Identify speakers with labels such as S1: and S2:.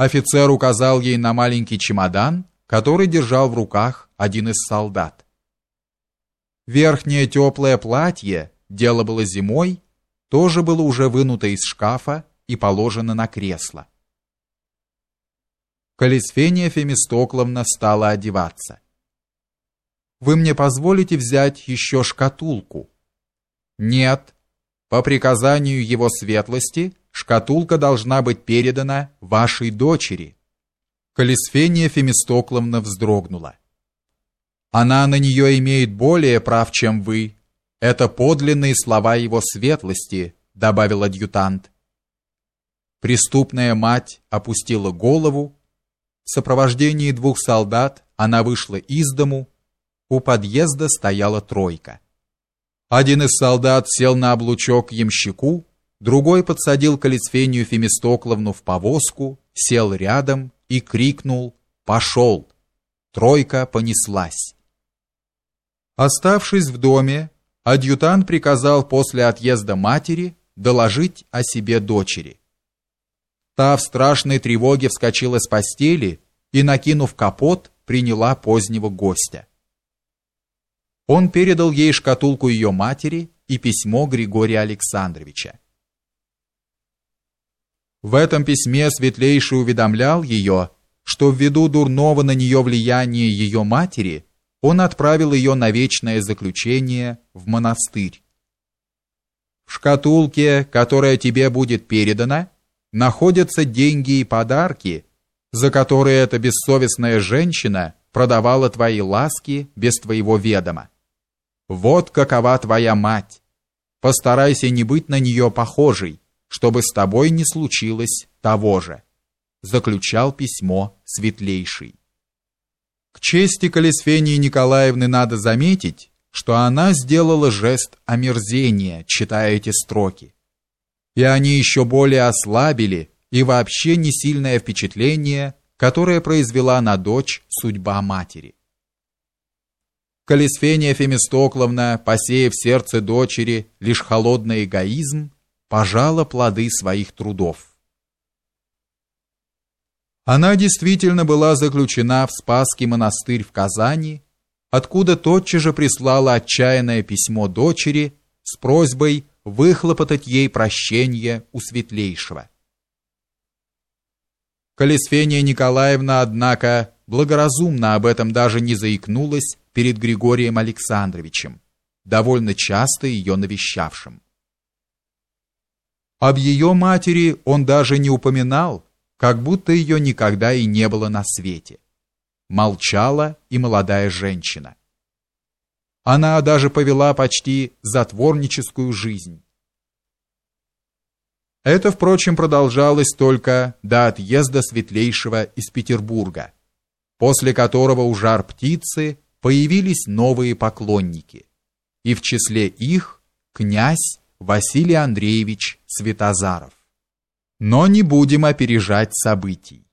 S1: Офицер указал ей на маленький чемодан, который держал в руках один из солдат. Верхнее теплое платье, дело было зимой, тоже было уже вынуто из шкафа и положено на кресло. Колесфения Фемистокловна стала одеваться. Вы мне позволите взять еще шкатулку? Нет. По приказанию его светлости шкатулка должна быть передана вашей дочери. Колесфения Фемистокловна вздрогнула. Она на нее имеет более прав, чем вы. Это подлинные слова его светлости, добавил адъютант. Преступная мать опустила голову в сопровождении двух солдат она вышла из дому. У подъезда стояла тройка. Один из солдат сел на облучок ямщику, другой подсадил Калицфению Фемистокловну в повозку, сел рядом и крикнул «Пошел!». Тройка понеслась. Оставшись в доме, адъютант приказал после отъезда матери доложить о себе дочери. Та в страшной тревоге вскочила с постели и, накинув капот, приняла позднего гостя. Он передал ей шкатулку ее матери и письмо Григория Александровича. В этом письме Светлейший уведомлял ее, что ввиду дурного на нее влияния ее матери, он отправил ее на вечное заключение в монастырь. В шкатулке, которая тебе будет передана, находятся деньги и подарки, за которые эта бессовестная женщина продавала твои ласки без твоего ведома. Вот какова твоя мать. Постарайся не быть на нее похожей, чтобы с тобой не случилось того же. Заключал письмо светлейший. К чести Колесфении Николаевны надо заметить, что она сделала жест омерзения, читая эти строки и они еще более ослабили и вообще не сильное впечатление, которое произвела на дочь судьба матери. Колесфения Фемистокловна, посеяв в сердце дочери лишь холодный эгоизм, пожала плоды своих трудов. Она действительно была заключена в Спасский монастырь в Казани, откуда тотчас же прислала отчаянное письмо дочери с просьбой выхлопотать ей прощение у светлейшего. Колесфения Николаевна, однако, благоразумно об этом даже не заикнулась перед Григорием Александровичем, довольно часто ее навещавшим. Об ее матери он даже не упоминал, как будто ее никогда и не было на свете. Молчала и молодая женщина. Она даже повела почти затворническую жизнь. Это, впрочем, продолжалось только до отъезда Светлейшего из Петербурга, после которого у жар-птицы появились новые поклонники, и в числе их князь Василий Андреевич Светозаров. Но не будем опережать событий.